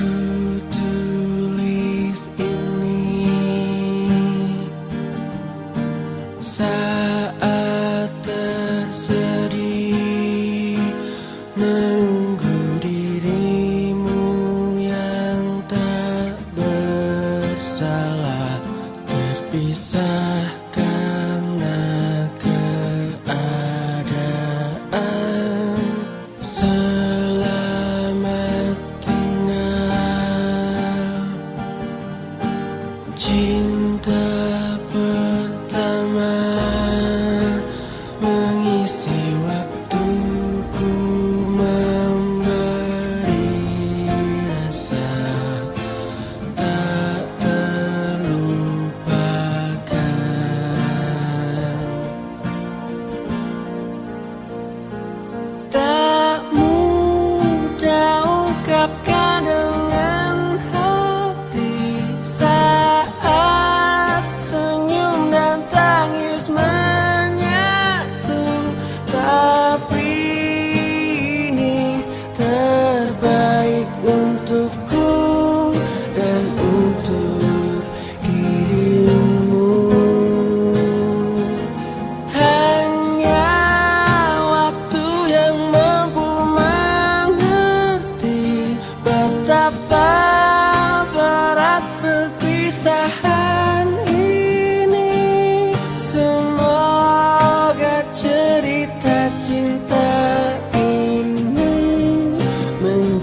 You.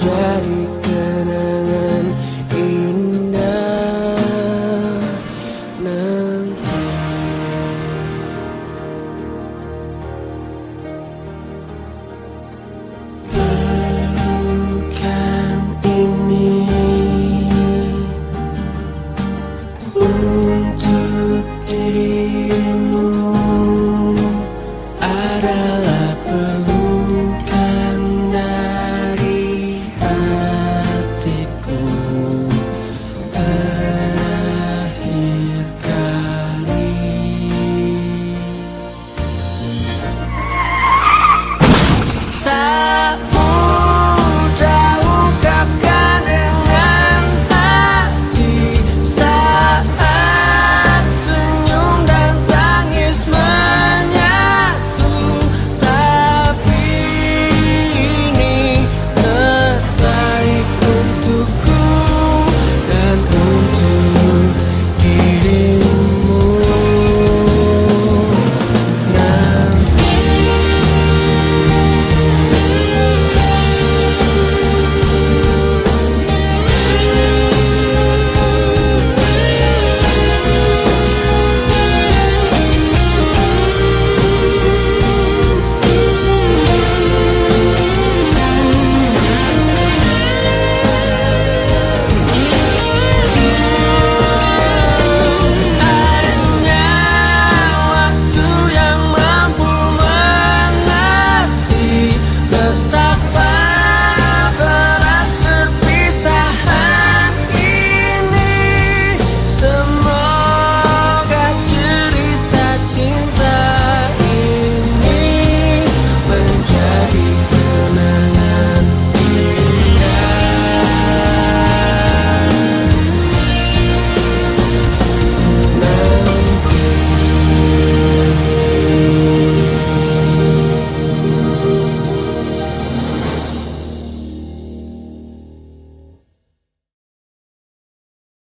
Ready.